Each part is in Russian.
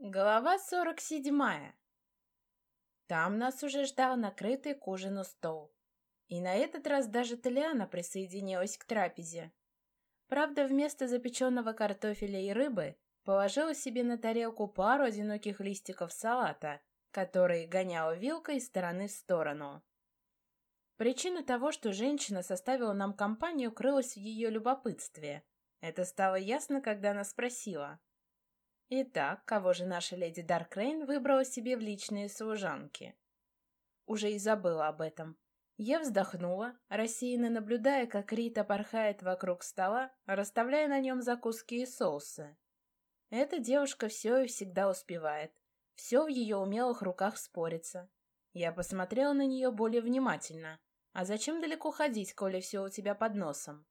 Глава сорок седьмая. Там нас уже ждал накрытый к ужину стол. И на этот раз даже Талиана присоединилась к трапезе. Правда, вместо запеченного картофеля и рыбы положила себе на тарелку пару одиноких листиков салата, которые гоняла вилкой из стороны в сторону. Причина того, что женщина составила нам компанию, крылась в ее любопытстве. Это стало ясно, когда она спросила. «Итак, кого же наша леди Даркрейн выбрала себе в личные служанки?» Уже и забыла об этом. Я вздохнула, рассеянно наблюдая, как Рита порхает вокруг стола, расставляя на нем закуски и соусы. Эта девушка все и всегда успевает. Все в ее умелых руках спорится. Я посмотрела на нее более внимательно. А зачем далеко ходить, коли все у тебя под носом?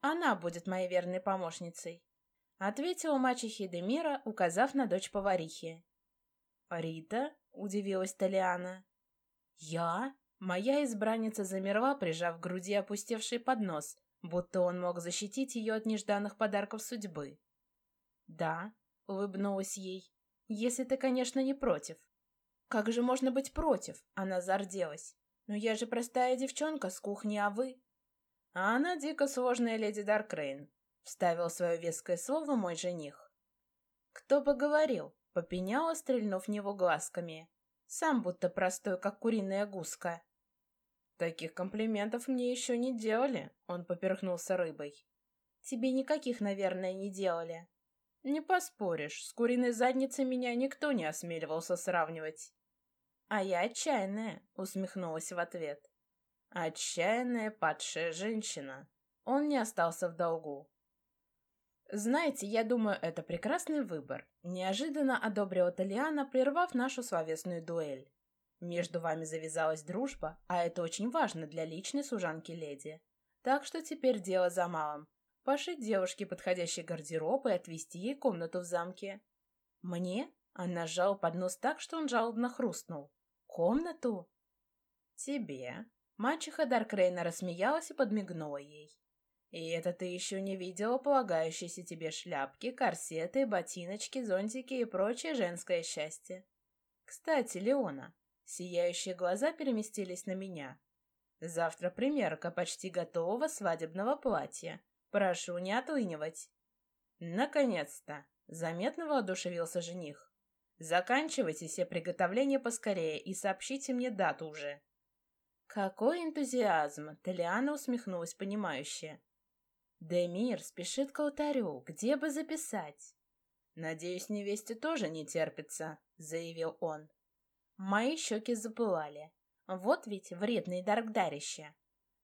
Она будет моей верной помощницей. Ответила мачехе Демира, указав на дочь поварихи. «Рита?» — удивилась Талиана. «Я?» Моя избранница замерла, прижав к груди опустевший поднос, будто он мог защитить ее от нежданных подарков судьбы. «Да», — улыбнулась ей, — «если ты, конечно, не против». «Как же можно быть против?» — она зарделась. «Но я же простая девчонка с кухни, а вы?» «А она дико сложная леди Даркрейн», — вставил свое веское слово мой жених. «Кто бы говорил?» — попеняла, стрельнув в него глазками. Сам будто простой, как куриная гуска. «Таких комплиментов мне еще не делали», — он поперхнулся рыбой. «Тебе никаких, наверное, не делали». «Не поспоришь, с куриной задницей меня никто не осмеливался сравнивать». «А я отчаянная», — усмехнулась в ответ. «Отчаянная падшая женщина». Он не остался в долгу. «Знаете, я думаю, это прекрасный выбор», — неожиданно одобрила Талиана, прервав нашу словесную дуэль. Между вами завязалась дружба, а это очень важно для личной служанки леди. Так что теперь дело за малым. Пошить девушке подходящий гардероб и отвести ей комнату в замке. Мне? Она сжала поднос так, что он жалобно хрустнул. Комнату? Тебе. Мачеха Даркрейна рассмеялась и подмигнула ей. И это ты еще не видела полагающиеся тебе шляпки, корсеты, ботиночки, зонтики и прочее женское счастье. Кстати, Леона, Сияющие глаза переместились на меня. Завтра примерка почти готового свадебного платья. Прошу не отлынивать. Наконец-то! Заметно воодушевился жених. Заканчивайте все приготовления поскорее и сообщите мне дату уже. Какой энтузиазм! Талиана усмехнулась понимающе. Демир спешит к алтарю, где бы записать? Надеюсь, невесте тоже не терпится, заявил он. Мои щеки запылали. Вот ведь вредный даркдарище.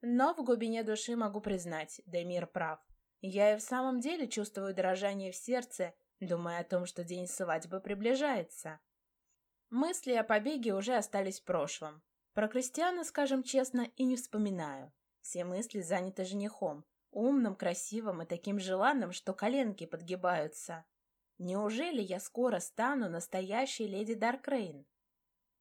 Но в глубине души могу признать, Демир прав. Я и в самом деле чувствую дрожание в сердце, думая о том, что день свадьбы приближается. Мысли о побеге уже остались в прошлом. Про Кристиана, скажем честно, и не вспоминаю. Все мысли заняты женихом, умным, красивым и таким желанным, что коленки подгибаются. Неужели я скоро стану настоящей леди Даркрейн?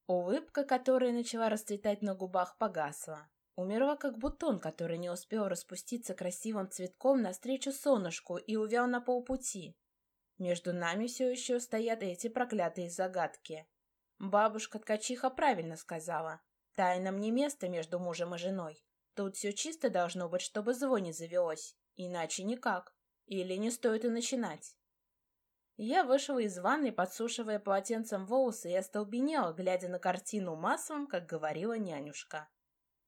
Улыбка, которая начала расцветать на губах, погасла. Умерла, как бутон, который не успел распуститься красивым цветком навстречу солнышку и увял на полпути. Между нами все еще стоят эти проклятые загадки. Бабушка-ткачиха правильно сказала. Тайнам не место между мужем и женой. Тут все чисто должно быть, чтобы звон не завелось. Иначе никак. Или не стоит и начинать. Я вышла из ванной, подсушивая полотенцем волосы, и остолбенела, глядя на картину маслом, как говорила нянюшка.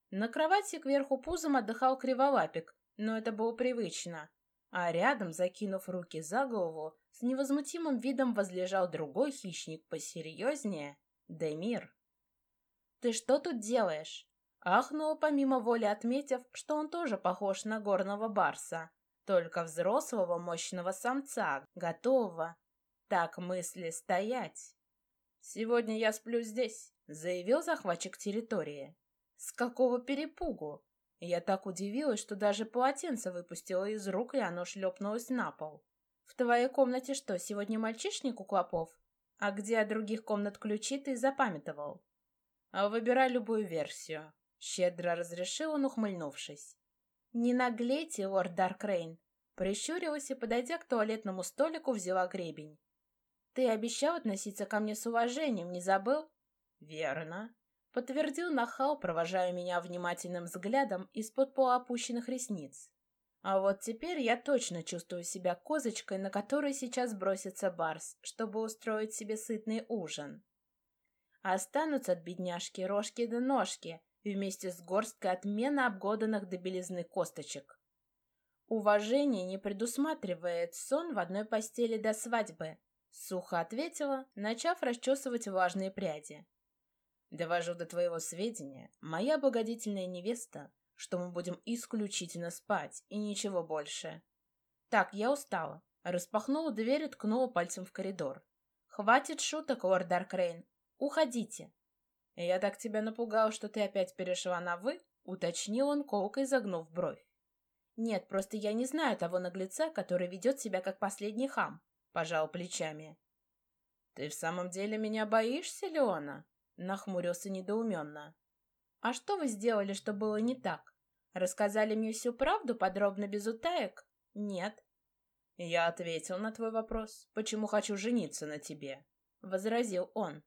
На кровати кверху пузом отдыхал криволапик, но это было привычно. А рядом, закинув руки за голову, с невозмутимым видом возлежал другой хищник посерьезнее — Демир. «Ты что тут делаешь?» Ахнула, помимо воли отметив, что он тоже похож на горного барса, только взрослого мощного самца, готового так мысли стоять. Сегодня я сплю здесь, заявил захватчик территории. С какого перепугу? Я так удивилась, что даже полотенце выпустила из рук, и оно шлепнулось на пол. В твоей комнате что, сегодня мальчишник у клопов? А где от других комнат ключи ты запамятовал? А выбирай любую версию. Щедро разрешил он, ухмыльнувшись. «Не наглейте, лорд Даркрейн!» Прищурилась и, подойдя к туалетному столику, взяла гребень. Ты обещал относиться ко мне с уважением, не забыл? Верно. Подтвердил нахал, провожая меня внимательным взглядом из-под полуопущенных ресниц. А вот теперь я точно чувствую себя козочкой, на которой сейчас бросится Барс, чтобы устроить себе сытный ужин. Останутся от бедняжки рожки да ножки, вместе с горсткой отменно обглоданных до белизны косточек. Уважение не предусматривает сон в одной постели до свадьбы, сухо ответила, начав расчесывать влажные пряди. Довожу до твоего сведения, моя благодетельная невеста что мы будем исключительно спать и ничего больше. Так, я устала. Распахнула дверь и ткнула пальцем в коридор. Хватит шуток, лорд Даркрейн. Уходите. Я так тебя напугал, что ты опять перешла на «вы», уточнил он, колкой загнув бровь. Нет, просто я не знаю того наглеца, который ведет себя как последний хам, пожал плечами. Ты в самом деле меня боишься, Леона? Нахмурился недоуменно. А что вы сделали, что было не так? Рассказали мне всю правду, подробно, без утаек? Нет. Я ответил на твой вопрос, почему хочу жениться на тебе, — возразил он.